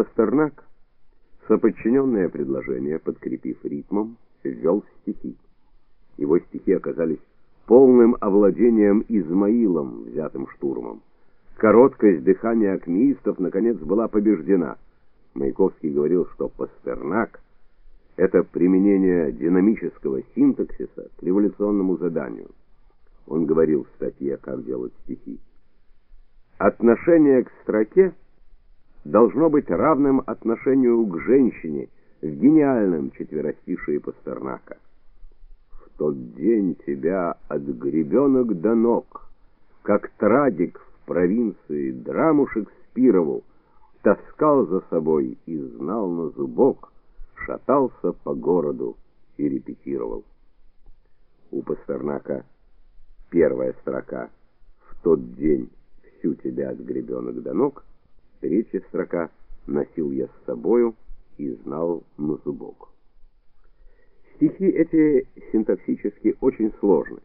Пастернак соподчиненное предложение, подкрепив ритмом, ввел стихи. Его стихи оказались полным овладением Измаилом, взятым штурмом. Короткость дыхания акмеистов наконец была побеждена. Маяковский говорил, что Пастернак это применение динамического синтаксиса к революционному заданию. Он говорил в статье Как делать стихи. Отношение к строке должно быть равным отношению к женщине в гениальном четверостишии Пастернака. В тот день тебя от гребенок до ног, как традик в провинции драму Шекспирову, таскал за собой и знал на зубок, шатался по городу и репетировал. У Пастернака первая строка «В тот день всю тебя от гребенок до ног», третья строка «Носил я с собою и знал на зубок». Стихи эти синтаксически очень сложны.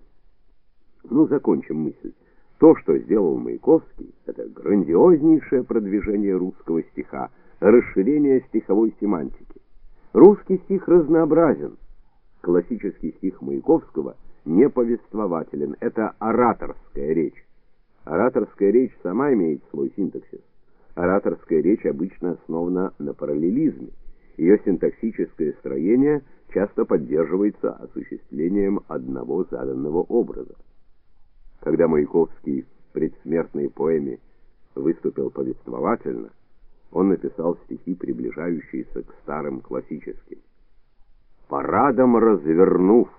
Ну, закончим мысль. То, что сделал Маяковский, это грандиознейшее продвижение русского стиха, расширение стиховой семантики. Русский стих разнообразен. Классический стих Маяковского не повествователен, это ораторская речь. Ораторская речь сама имеет свой синтаксис. Ораторская речь обычно основана на параллелизме. Ее синтаксическое строение часто поддерживается осуществлением одного заданного образа. Когда Маяковский в предсмертной поэме выступил повествовательно, он написал стихи, приближающиеся к старым классическим. «Парадом развернув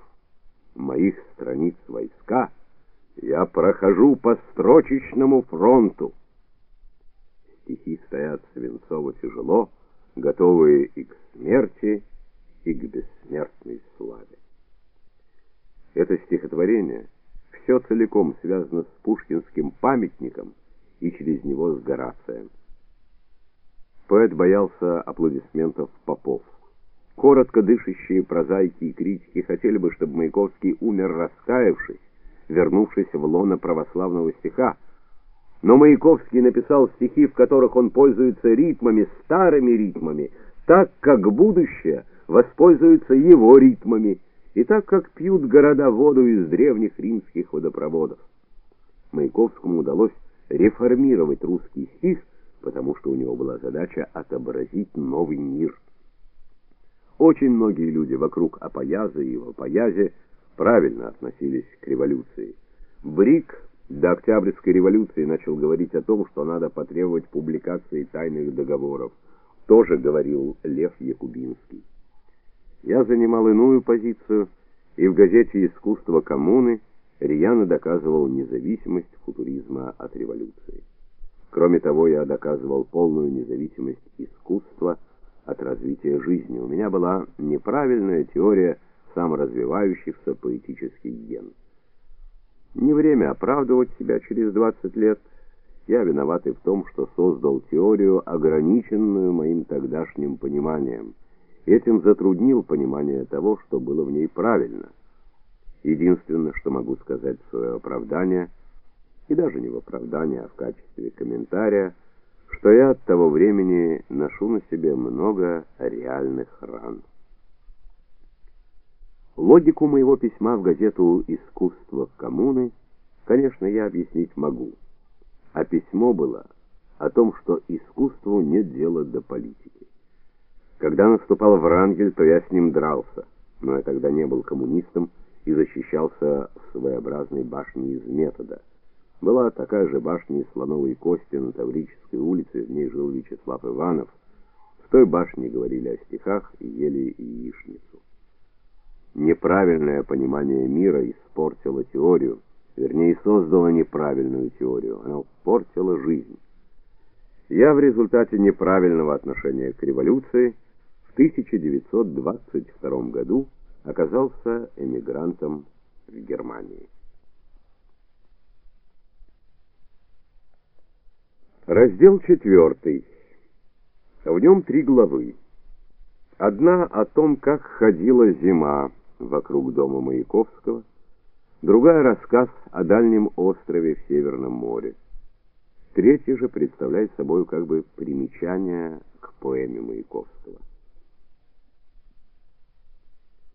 моих страниц войска, я прохожу по строчечному фронту». Стихи стоят свинцово тяжело, готовые и к смерти, и к бессмертной славе. Это стихотворение — все целиком связано с пушкинским памятником и через него с Горацием. Поэт боялся аплодисментов попов. Коротко дышащие прозаики и критики хотели бы, чтобы Маяковский умер раскаявшись, вернувшись в лоно православного стиха. Но Маяковский написал стихи, в которых он пользуется ритмами, старыми ритмами, так как будущее воспользуется его ритмами и так как пьют города воду из древних римских водопроводов. Маяковскому удалось реформировать русский стих, потому что у него была задача отобразить новый мир. Очень многие люди вокруг Апояза и в Апоязе правильно относились к революции. Брик до Октябрьской революции начал говорить о том, что надо потребовать публикации тайных договоров. Тоже говорил Лев Якубинский. Я занимал иную позицию и в газете «Искусство коммуны» рьяно доказывал независимость футуризма от революции. Кроме того, я доказывал полную независимость искусства от развития жизни. У меня была неправильная теория саморазвивающихся поэтических ген. Не время оправдывать себя через 20 лет. Я виноват и в том, что создал теорию, ограниченную моим тогдашним пониманием – Этим затруднил понимание того, что было в ней правильно. Единственное, что могу сказать в свое оправдание, и даже не в оправдание, а в качестве комментария, что я от того времени ношу на себе много реальных ран. Логику моего письма в газету «Искусство коммуны», конечно, я объяснить могу. А письмо было о том, что искусству нет дела до политики. Когда наступал Врангель, то я с ним дрался, но я тогда не был коммунистом и защищался в своеобразной башне из метода. Была такая же башня из слоновой кости на Таврической улице, в ней жил Вячеслав Иванов. В той башне говорили о стихах и ели яичницу. Неправильное понимание мира испортило теорию, вернее, создало неправильную теорию, оно портило жизнь. Я в результате неправильного отношения к революции 1922 году оказался эмигрантом в Германии. Раздел 4. В нем три главы. Одна о том, как ходила зима вокруг дома Маяковского, другая рассказ о дальнем острове в Северном море. Третья же представляет собой как бы примечание к поэме Маяковского.